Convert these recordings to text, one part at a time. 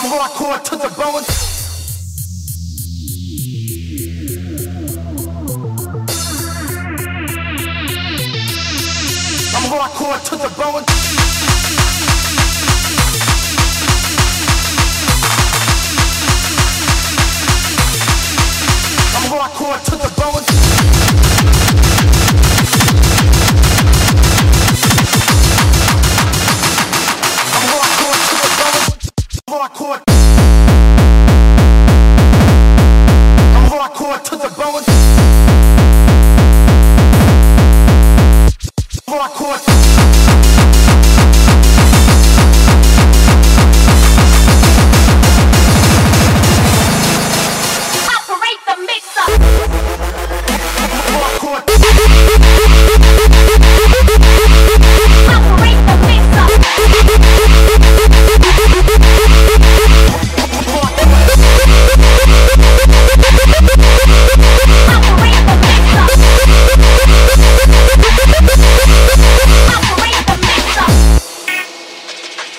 I'm hardcore to the bone. I'm hardcore to the bone.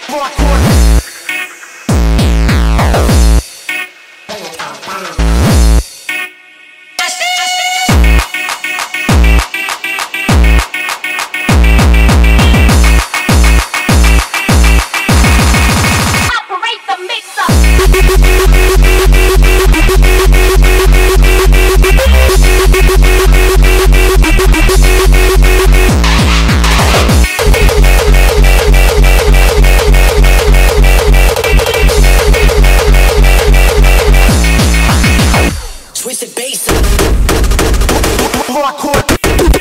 Hardcore. bass. Rock, rock.